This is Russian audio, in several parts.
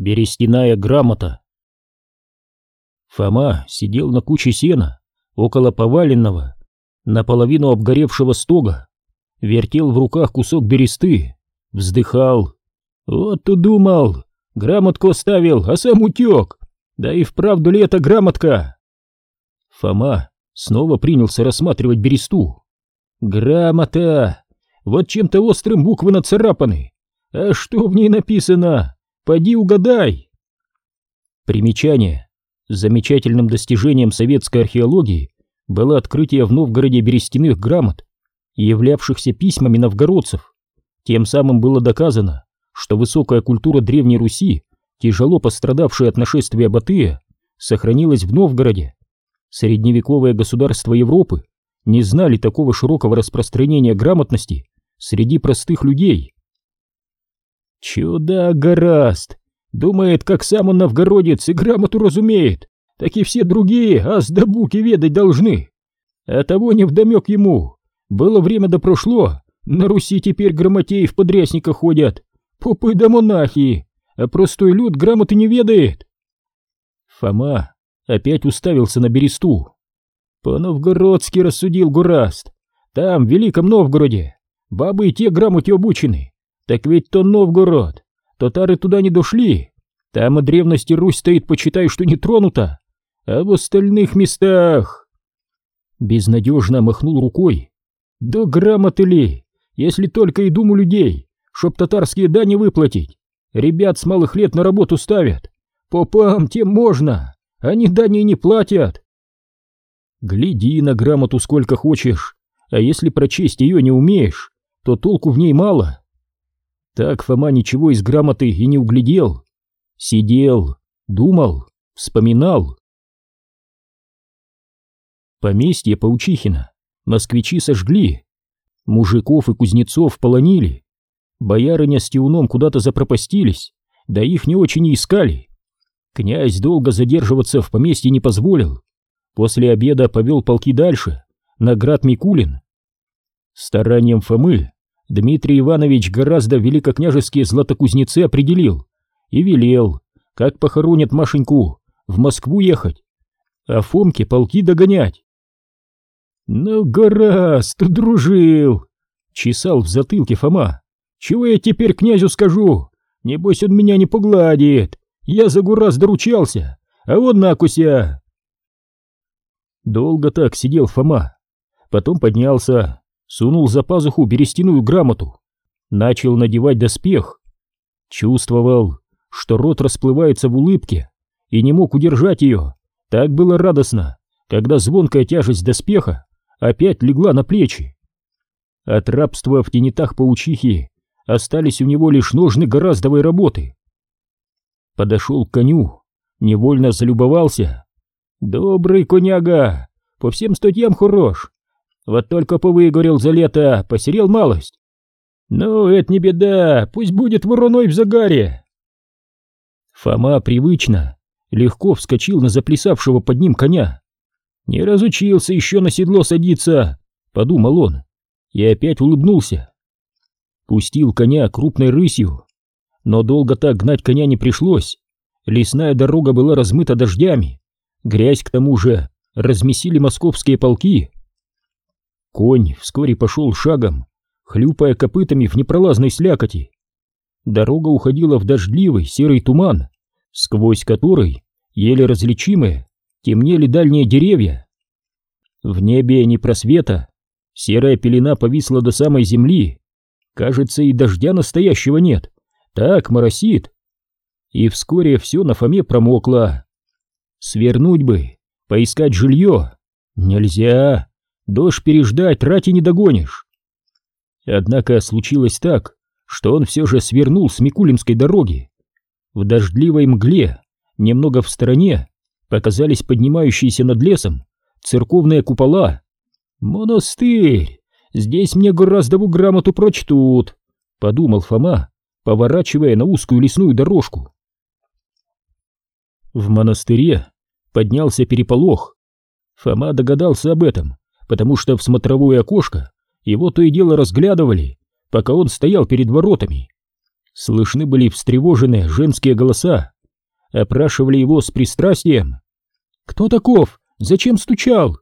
Берестяная грамота. Фома сидел на куче сена, около поваленного, наполовину обгоревшего стога, вертел в руках кусок бересты, вздыхал. Вот думал, грамотку оставил, а сам утек. Да и вправду ли это грамотка? Фома снова принялся рассматривать бересту. Грамота! Вот чем-то острым буквы нацарапаны. А что в ней написано? Поди угадай. Примечание. Замечательным достижением советской археологии было открытие в Новгороде берестяных грамот, являвшихся письмами новгородцев. Тем самым было доказано, что высокая культура Древней Руси, тяжело пострадавшая от нашествия Батыя, сохранилась в Новгороде. Средневековые государства Европы не знали такого широкого распространения грамотности среди простых людей. Чудо-гораст! Думает, как сам он новгородец и грамоту разумеет, так и все другие ас да буки ведать должны. А того невдомек ему. Было время да прошло, на Руси теперь грамотеи в подрясниках ходят, попы да монахи, а простой люд грамоты не ведает. Фома опять уставился на бересту. По-новгородски рассудил Гураст. Там, в Великом Новгороде, бабы и те грамоте обучены. Так ведь то Новгород, татары туда не дошли. Там от древности Русь стоит, почитай, что не тронута. А в остальных местах... Безнадежно махнул рукой. Да грамоты ли, если только и думу людей, чтоб татарские дани выплатить. Ребят с малых лет на работу ставят. Попам тем можно, они дани не платят. Гляди на грамоту сколько хочешь, а если прочесть ее не умеешь, то толку в ней мало. Так Фома ничего из грамоты и не углядел. Сидел, думал, вспоминал. Поместье Паучихина москвичи сожгли, мужиков и кузнецов полонили, боярыня с Тиуном куда-то запропастились, да их не очень и искали. Князь долго задерживаться в поместье не позволил, после обеда повел полки дальше, на град Микулин. Старанием Фомы Дмитрий Иванович гораздо великокняжеские златокузнецы определил и велел, как похоронят Машеньку, в Москву ехать, а Фомке полки догонять. «Ну, гораст, дружил!» — чесал в затылке Фома. «Чего я теперь князю скажу? Небось он меня не погладит. Я за Гурас доручался, а он накуся!» Долго так сидел Фома, потом поднялся, сунул за пазуху берестяную грамоту, начал надевать доспех. Чувствовал, что рот расплывается в улыбке, и не мог удержать ее. Так было радостно, когда звонкая тяжесть доспеха опять легла на плечи. От рабства в тенетах паучихи остались у него лишь ножны гораздовой работы. Подошел к коню, невольно залюбовался. Добрый коняга, по всем статьям хорош. Вот только повыгорел за лето, посерел малость. Ну, это не беда, пусть будет вороной в загаре. Фома привычно, легко вскочил на заплясавшего под ним коня. Не разучился еще на седло садиться, подумал он, и опять улыбнулся. Пустил коня крупной рысью, но долго так гнать коня не пришлось. Лесная дорога была размыта дождями, грязь к тому же размесили московские полки. Конь вскоре пошел шагом, хлюпая копытами в непролазной слякоти. Дорога уходила в дождливый серый туман, сквозь который, еле различимые, темнели дальние деревья. В небе не просвета, серая пелена повисла до самой земли. Кажется, и дождя настоящего нет, так моросит. И вскоре все на Фоме промокло. Свернуть бы, поискать жилье. Нельзя, дождь переждать, рати не догонишь. Однако случилось так, что он все же свернул с Микулинской дороги. В дождливой мгле, немного в стороне, показались поднимающиеся над лесом церковные купола. «Монастырь! Здесь мне гораздо грамоту прочтут!» — подумал Фома, поворачивая на узкую лесную дорожку. В монастыре поднялся переполох. Фома догадался об этом, потому что в смотровое окошко его то и дело разглядывали, пока он стоял перед воротами. Слышны были встревоженные женские голоса. Опрашивали его с пристрастием. «Кто таков? Зачем стучал?»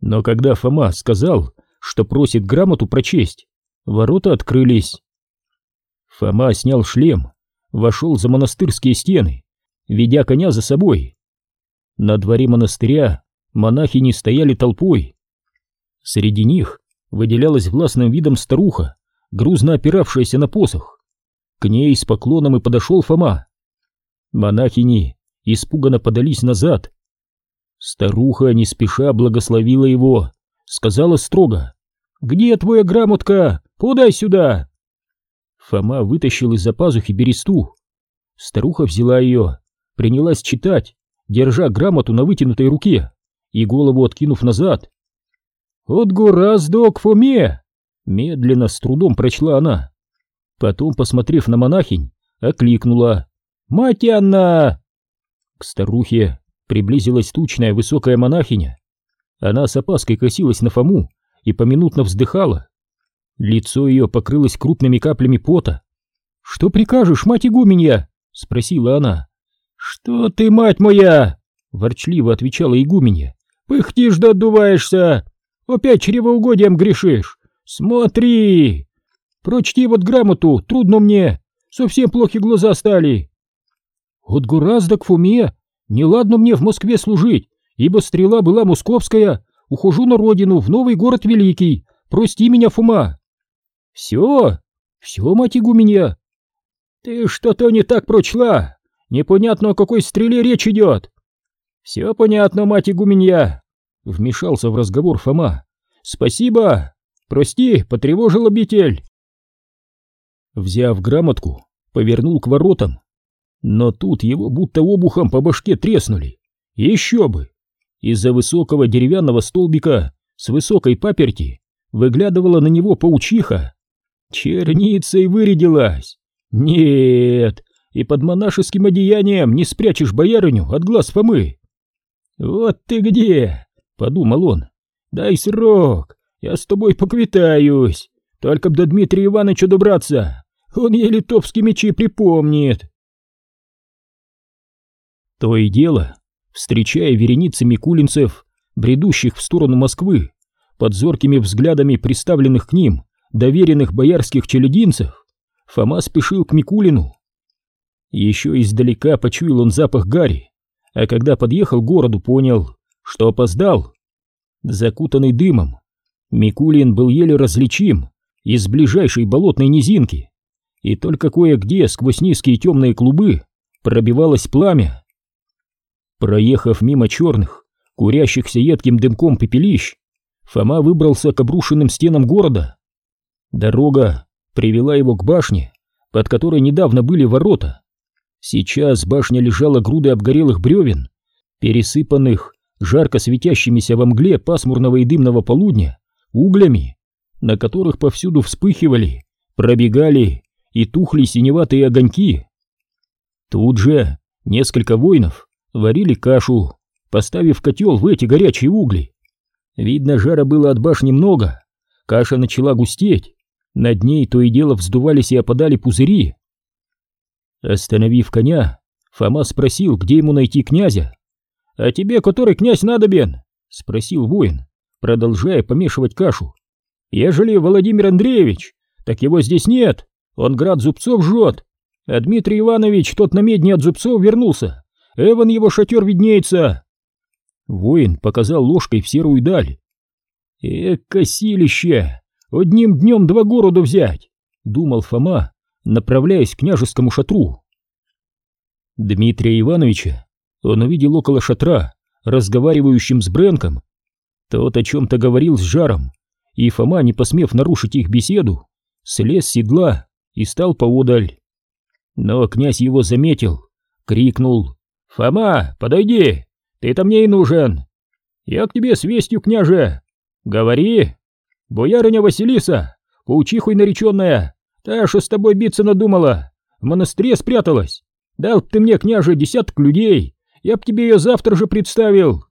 Но когда Фома сказал, что просит грамоту прочесть, ворота открылись. Фома снял шлем, вошел за монастырские стены, ведя коня за собой. На дворе монастыря монахини стояли толпой. Среди них выделялась властным видом старуха, грузно опиравшаяся на посох. К ней с поклоном и подошел Фома. Монахини испуганно подались назад. Старуха не спеша благословила его, сказала строго. «Где твоя грамотка? Подай сюда!» Фома вытащил из-за пазухи бересту. Старуха взяла ее, принялась читать, держа грамоту на вытянутой руке и голову откинув назад. «От гораздо к Фоме!» Медленно, с трудом прочла она. Потом, посмотрев на монахинь, окликнула «Мать Анна!» К старухе приблизилась тучная высокая монахиня. Она с опаской косилась на Фому и поминутно вздыхала. Лицо ее покрылось крупными каплями пота. «Что прикажешь, мать игуменья?» — спросила она. «Что ты, мать моя?» — ворчливо отвечала игуменья. «Пыхтишь да отдуваешься! Опять чревоугодием грешишь! Смотри!» Прочти вот грамоту, трудно мне, совсем плохи глаза стали. От гораздо к Фуме, неладно мне в Москве служить, ибо стрела была московская, ухожу на родину, в новый город великий, прости меня, Фума. Все, все, мать игуменья. Ты что-то не так прочла, непонятно, о какой стреле речь идет. Все понятно, мать игуменья, вмешался в разговор Фома. Спасибо, прости, потревожил обитель. Взяв грамотку, повернул к воротам. Но тут его будто обухом по башке треснули. Еще бы! Из-за высокого деревянного столбика с высокой паперти выглядывала на него паучиха. Черницей вырядилась. Нет, и под монашеским одеянием не спрячешь боярыню от глаз Фомы. «Вот ты где!» — подумал он. «Дай срок, я с тобой поквитаюсь, только б до Дмитрия Ивановича добраться!» Он еле топские мечи припомнит. То и дело, встречая вереницы микулинцев, бредущих в сторону Москвы, под зоркими взглядами приставленных к ним доверенных боярских челядинцев, Фома спешил к Микулину. Еще издалека почуял он запах гари, а когда подъехал к городу, понял, что опоздал. Закутанный дымом, Микулин был еле различим из ближайшей болотной низинки и только кое-где сквозь низкие темные клубы пробивалось пламя. Проехав мимо черных, курящихся едким дымком пепелищ, Фома выбрался к обрушенным стенам города. Дорога привела его к башне, под которой недавно были ворота. Сейчас башня лежала грудой обгорелых бревен, пересыпанных жарко светящимися во мгле пасмурного и дымного полудня углями, на которых повсюду вспыхивали, пробегали и тухли синеватые огоньки. Тут же несколько воинов варили кашу, поставив котел в эти горячие угли. Видно, жара было от башни много, каша начала густеть, над ней то и дело вздувались и опадали пузыри. Остановив коня, Фома спросил, где ему найти князя. «А тебе который князь надобен?» — спросил воин, продолжая помешивать кашу. «Ежели Владимир Андреевич, так его здесь нет, он град зубцов жжет, а Дмитрий Иванович, тот на медне от зубцов вернулся. Эван его шатер виднеется. Воин показал ложкой в серую даль. Эка силище! Одним днем два города взять, думал Фома, направляясь к княжескому шатру. Дмитрия Ивановича он увидел около шатра, разговаривающим с Бренком. Тот о чем-то говорил с жаром, и Фома, не посмев нарушить их беседу, слез с седла и стал поодаль. Но князь его заметил, крикнул «Фома, подойди, ты-то мне и нужен! Я к тебе с вестью, княже! Говори! Боярыня Василиса, паучихой нареченная, что с тобой биться надумала, в монастыре спряталась! Дал ты мне, княже, десяток людей, я б тебе ее завтра же представил!»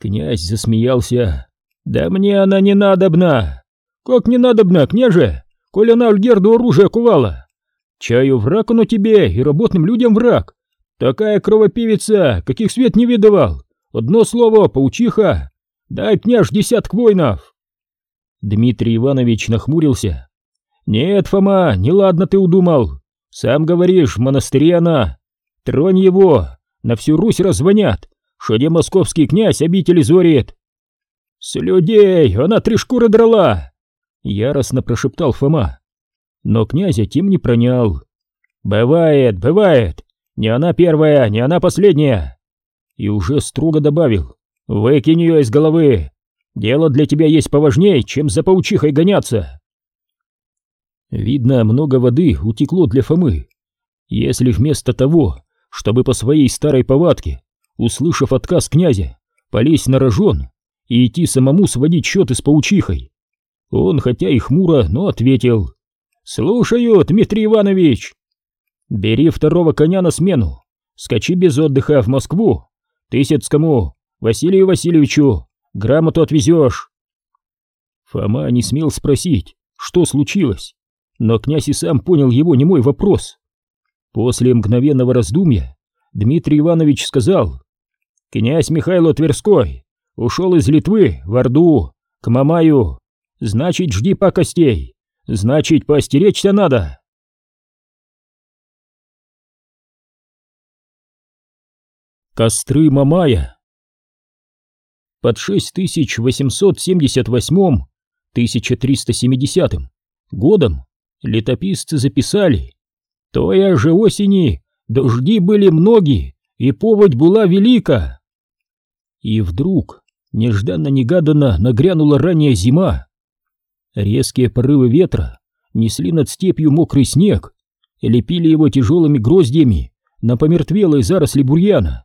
Князь засмеялся. «Да мне она не надобна!» «Как не надобна, княже? Коли она Альгерду оружие кувала, Чаю враг он у тебе и работным людям враг. Такая кровопивица, каких свет не видывал. Одно слово, паучиха. Дай княж десяток воинов. Дмитрий Иванович нахмурился. Нет, Фома, неладно ты удумал. Сам говоришь, в монастыре она. Тронь его, на всю Русь раззвонят, что где московский князь обители зорит. С людей она три шкуры драла. Яростно прошептал Фома. Но князя тем не пронял. Бывает, бывает. Не она первая, не она последняя. И уже строго добавил. Выкинь ее из головы. Дело для тебя есть поважнее, чем за паучихой гоняться. Видно, много воды утекло для Фомы. Если вместо того, чтобы по своей старой повадке, услышав отказ князя, полезть на рожон и идти самому сводить счеты с паучихой, он, хотя и хмуро, но ответил. «Слушаю, Дмитрий Иванович!» «Бери второго коня на смену, скачи без отдыха в Москву, Тысяцкому, Василию Васильевичу, грамоту отвезешь!» Фома не смел спросить, что случилось, но князь и сам понял его немой вопрос. После мгновенного раздумья Дмитрий Иванович сказал, «Князь Михайло Тверской ушел из Литвы в Орду, к Мамаю, значит, жди пакостей, значит, постеречься надо». Костры Мамая. Под 6878-1370 годом летописцы записали той же осени дожди были многие, и поводь была велика. И вдруг, нежданно-негаданно, нагрянула ранняя зима. Резкие порывы ветра несли над степью мокрый снег, лепили его тяжелыми гроздьями на помертвелые заросли бурьяна.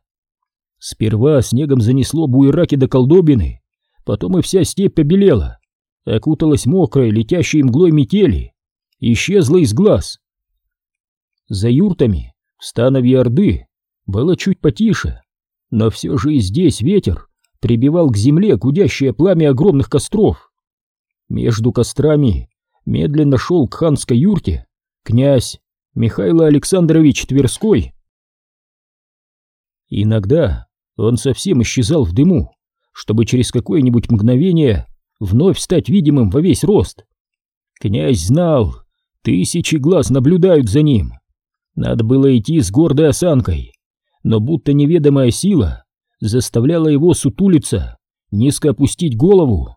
Сперва снегом занесло буераки до колдобины, потом и вся степь побелела, окуталась мокрой, летящей мглой метели, исчезла из глаз. За юртами, в становье Орды, было чуть потише, но все же и здесь ветер прибивал к земле гудящее пламя огромных костров. Между кострами медленно шел к ханской юрте князь Михаил Александрович Тверской. Иногда он совсем исчезал в дыму, чтобы через какое-нибудь мгновение вновь стать видимым во весь рост. Князь знал, тысячи глаз наблюдают за ним, надо было идти с гордой осанкой, но будто неведомая сила заставляла его сутулиться, низко опустить голову.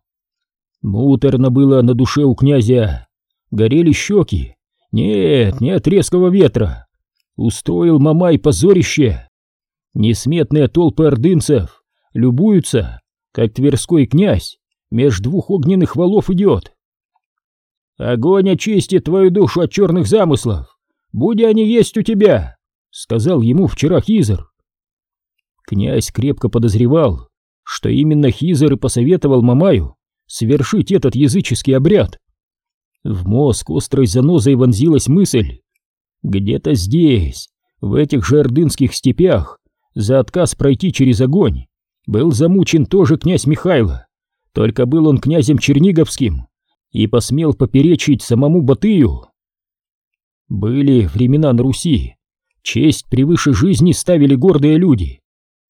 Муторно было на душе у князя, горели щеки. Нет, не от резкого ветра. Устроил Мамай позорище. Несметные толпы ордынцев любуются, как тверской князь меж двух огненных валов идет. Огонь очистит твою душу от черных замыслов. Будь они есть у тебя, сказал ему вчера Хизер. Князь крепко подозревал, что именно Хизер и посоветовал Мамаю совершить этот языческий обряд. В мозг острой занозой вонзилась мысль. Где-то здесь, в этих же ордынских степях, за отказ пройти через огонь, был замучен тоже князь Михайло, только был он князем Черниговским и посмел поперечить самому Батыю. Были времена на Руси. Честь превыше жизни ставили гордые люди.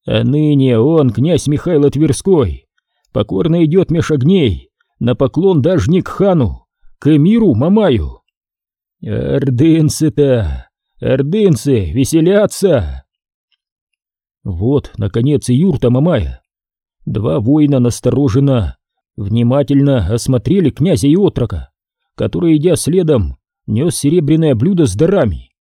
А ныне он, князь Михаил Тверской, покорно идет меж огней, на поклон даже не к хану, к эмиру Мамаю. Ордынцы-то, ордынцы, веселятся! Вот, наконец, и юрта Мамая. Два воина настороженно, внимательно осмотрели князя и отрока, который, идя следом, нес серебряное блюдо с дарами.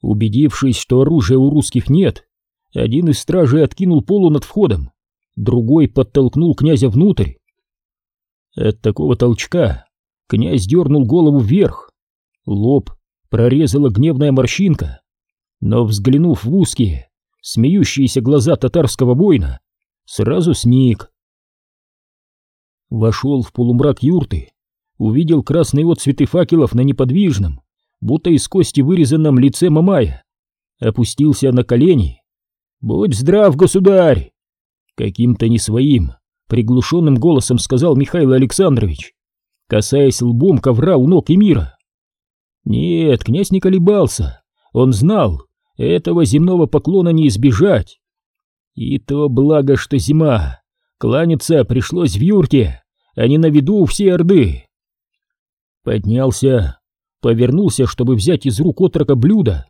Убедившись, что оружия у русских нет, один из стражей откинул полу над входом, другой подтолкнул князя внутрь. От такого толчка князь дернул голову вверх, лоб прорезала гневная морщинка, но, взглянув в узкие, смеющиеся глаза татарского воина, сразу сник. Вошел в полумрак юрты, увидел красные отцветы факелов на неподвижном, будто из кости вырезанном лице Мамая. Опустился на колени. «Будь здрав, государь!» Каким-то не своим, приглушенным голосом сказал Михаил Александрович, касаясь лбом ковра у ног Эмира. Нет, князь не колебался, он знал, этого земного поклона не избежать. И то благо, что зима, кланяться пришлось в юрте, а не на виду у всей Орды. Поднялся, повернулся, чтобы взять из рук отрока блюдо,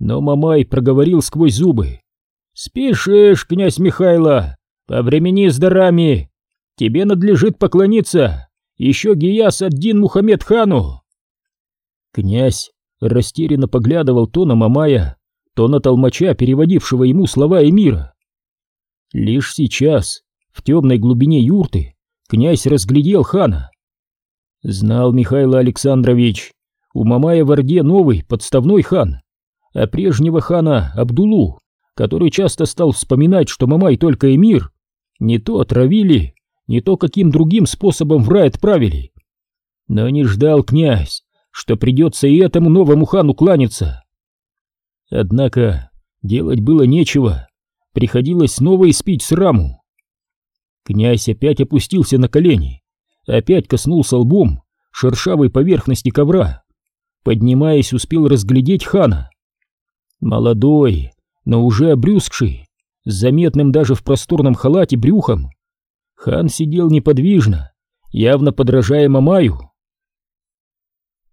но Мамай проговорил сквозь зубы. «Спешишь, князь Михайло, повремени с дарами, тебе надлежит поклониться еще Гияс один Мухаммед хану». Князь растерянно поглядывал то на Мамая, то на толмача, переводившего ему слова эмира. Лишь сейчас, в темной глубине юрты, князь разглядел хана. Знал Михаил Александрович, у Мамая в Орде новый подставной хан, а прежнего хана Абдулу, который часто стал вспоминать, что Мамай только эмир, не то отравили, не то каким другим способом в рай отправили. Но не ждал князь, что придется и этому новому хану кланяться. Однако делать было нечего, приходилось снова испить сраму. Князь опять опустился на колени, опять коснулся лбом шершавой поверхности ковра. Поднимаясь, успел разглядеть хана. Молодой, но уже обрюзгший, с заметным даже в просторном халате брюхом. Хан сидел неподвижно, явно подражая Мамаю.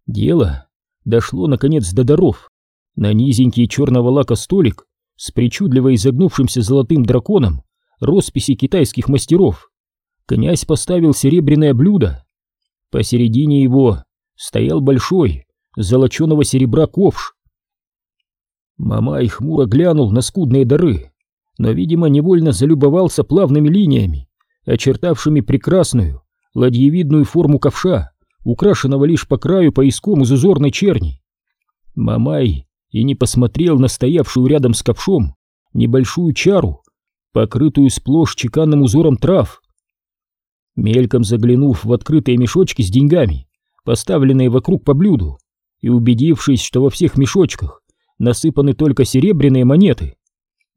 Дело дошло, наконец, до даров. На низенький черного лака столик с причудливо изогнувшимся золотым драконом росписи китайских мастеров князь поставил серебряное блюдо. Посередине его стоял большой, золоченого серебра ковш. Мамай хмуро глянул на скудные дары, но, видимо, невольно залюбовался плавными линиями, очертавшими прекрасную, ладьевидную форму ковша, украшенного лишь по краю пояском из узорной черни. Мамай и не посмотрел на стоявшую рядом с ковшом небольшую чару, покрытую сплошь чеканным узором трав. Мельком заглянув в открытые мешочки с деньгами, поставленные вокруг по блюду, и убедившись, что во всех мешочках насыпаны только серебряные монеты,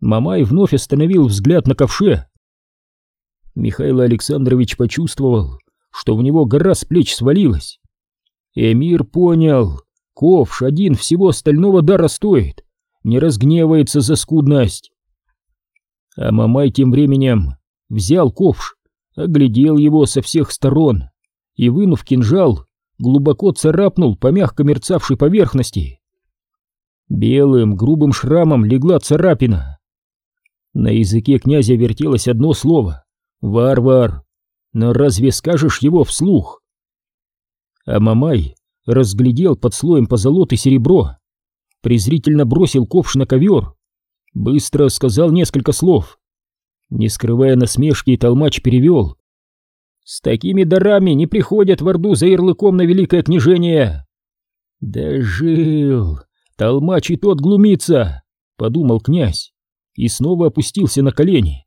Мамай вновь остановил взгляд на ковше. Михаил Александрович почувствовал, что в него гора с плеч свалилась. Эмир понял, ковш один всего остального дара стоит, не разгневается за скудность. А Мамай тем временем взял ковш, оглядел его со всех сторон и, вынув кинжал, глубоко царапнул по мягко мерцавшей поверхности. Белым грубым шрамом легла царапина. На языке князя вертелось одно слово — «варвар». Но разве скажешь его вслух? А Мамай разглядел под слоем позолоты серебро, презрительно бросил ковш на ковер, быстро сказал несколько слов. Не скрывая насмешки, толмач перевел. «С такими дарами не приходят в Орду за ярлыком на великое княжение!» «Да жил! Толмач и тот глумится!» — подумал князь и снова опустился на колени.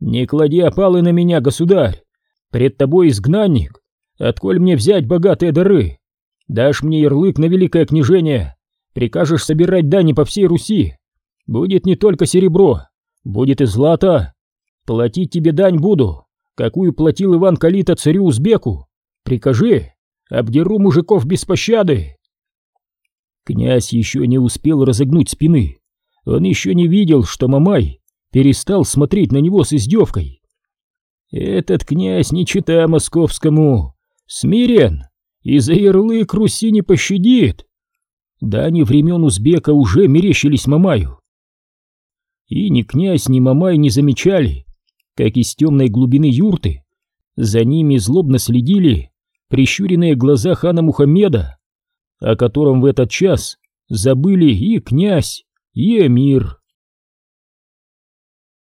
«Не клади опалы на меня, государь! Пред тобой изгнанник! Отколь мне взять богатые дары? Дашь мне ярлык на великое княжение, прикажешь собирать дани по всей Руси. Будет не только серебро, будет и злато. Платить тебе дань буду, какую платил Иван Калита царю Узбеку. Прикажи, обдеру мужиков без пощады!» Князь еще не успел разогнуть спины. Он еще не видел, что Мамай перестал смотреть на него с издевкой. «Этот князь не чита московскому, смирен и за ярлык Руси не пощадит!» Дани времен Узбека уже мерещились Мамаю. И ни князь, ни Мамай не замечали, как из темной глубины юрты за ними злобно следили прищуренные глаза хана Мухаммеда, о котором в этот час забыли и князь, и эмир.